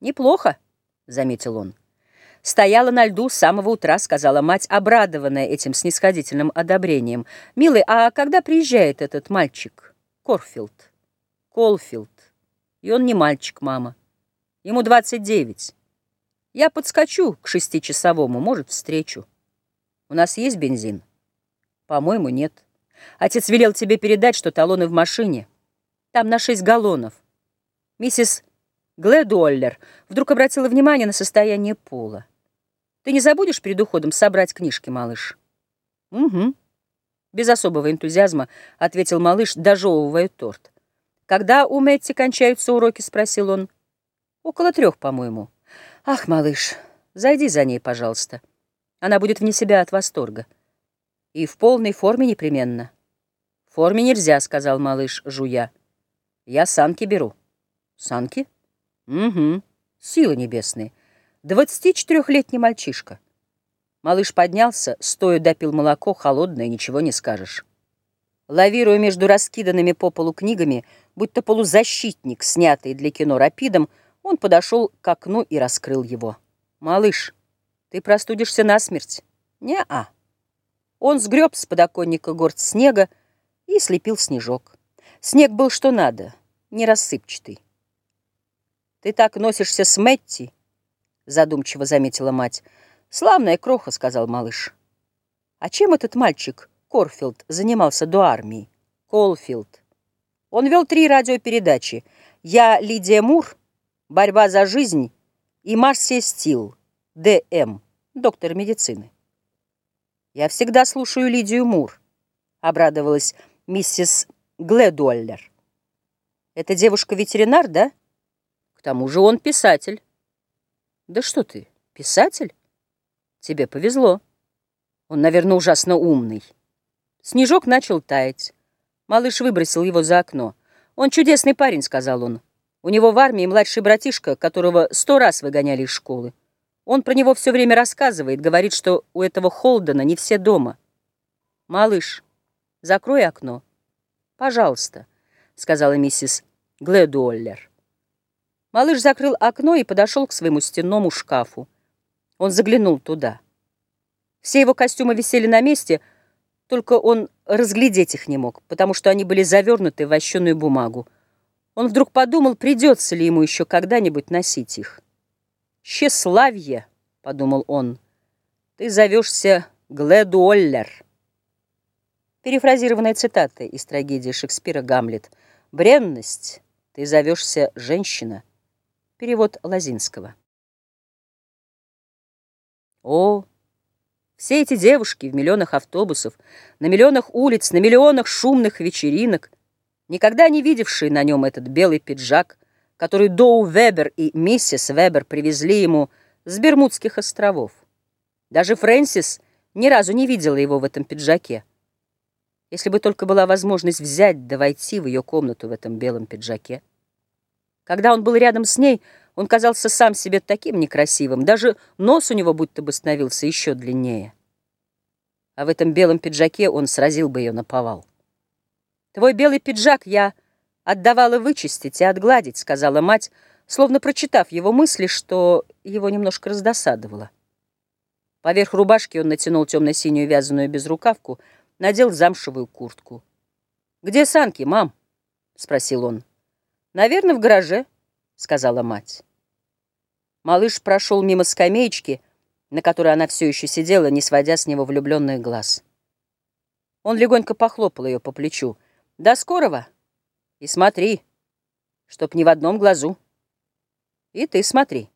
«Неплохо», — заметил он. «Стояла на льду с самого утра», — сказала мать, обрадованная этим снисходительным одобрением. «Милый, а когда приезжает этот мальчик? Корфилд?» «Колфилд. И он не мальчик, мама. Ему двадцать девять. Я подскочу к шестичасовому, может, встречу. У нас есть бензин?» «По-моему, нет. Отец велел тебе передать, что талоны в машине. Там на шесть галлонов. Миссис Глэдуоллер вдруг обратила внимание на состояние пола. «Ты не забудешь перед уходом собрать книжки, малыш?» «Угу». Без особого энтузиазма ответил малыш, дожевывая торт. «Когда у Мэтти кончаются уроки?» — спросил он. «Около трех, по-моему». «Ах, малыш, зайди за ней, пожалуйста. Она будет вне себя от восторга. И в полной форме непременно». «В форме нельзя», — сказал малыш, жуя. «Я санки беру». «Санки?» Угу, силы небесные. Двадцатичетырехлетний мальчишка. Малыш поднялся, стоя допил молоко, холодное, ничего не скажешь. Лавируя между раскиданными по полу книгами, будто полузащитник, снятый для кино рапидом, он подошел к окну и раскрыл его. «Малыш, ты простудишься насмерть?» «Не-а». Он сгреб с подоконника горсть снега и слепил снежок. Снег был что надо, не рассыпчатый. «Ты так носишься с Мэтти?» — задумчиво заметила мать. «Славная кроха», — сказал малыш. «А чем этот мальчик, Корфилд, занимался до армии?» «Колфилд. Он вел три радиопередачи. «Я Лидия Мур», «Борьба за жизнь» и «Марсия Стил», Д.М., доктор медицины. «Я всегда слушаю Лидию Мур», — обрадовалась миссис Гледуоллер. «Эта девушка-ветеринар, да?» К тому же он писатель. Да что ты, писатель? Тебе повезло. Он, наверное, ужасно умный. Снежок начал таять. Малыш выбросил его за окно. Он чудесный парень, сказал он. У него в армии младший братишка, которого сто раз выгоняли из школы. Он про него все время рассказывает, говорит, что у этого Холдена не все дома. «Малыш, закрой окно. Пожалуйста», — сказала миссис Гледуоллер. Малыш закрыл окно и подошел к своему стенному шкафу. Он заглянул туда. Все его костюмы висели на месте, только он разглядеть их не мог, потому что они были завернуты в вощеную бумагу. Он вдруг подумал, придется ли ему еще когда-нибудь носить их. «Тщеславье», — подумал он, — «ты зовешься Глэдуоллер». Перефразированная цитата из трагедии Шекспира «Гамлет». «Бренность, ты зовешься женщина». Перевод Лазинского. О, все эти девушки в миллионах автобусов, на миллионах улиц, на миллионах шумных вечеринок, никогда не видевшие на нем этот белый пиджак, который Доу Вебер и миссис Вебер привезли ему с Бермудских островов. Даже Фрэнсис ни разу не видела его в этом пиджаке. Если бы только была возможность взять да войти в ее комнату в этом белом пиджаке. Когда он был рядом с ней, он казался сам себе таким некрасивым, даже нос у него будто бы становился еще длиннее. А в этом белом пиджаке он сразил бы ее на повал. «Твой белый пиджак я отдавала вычистить и отгладить», — сказала мать, словно прочитав его мысли, что его немножко раздосадовало. Поверх рубашки он натянул темно-синюю вязаную безрукавку, надел замшевую куртку. «Где санки, мам?» — спросил он. «Наверное, в гараже», — сказала мать. Малыш прошел мимо скамеечки, на которой она все еще сидела, не сводя с него влюбленных глаз. Он легонько похлопал ее по плечу. «До скорого! И смотри, чтоб ни в одном глазу. И ты смотри».